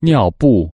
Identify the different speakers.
Speaker 1: 尿布。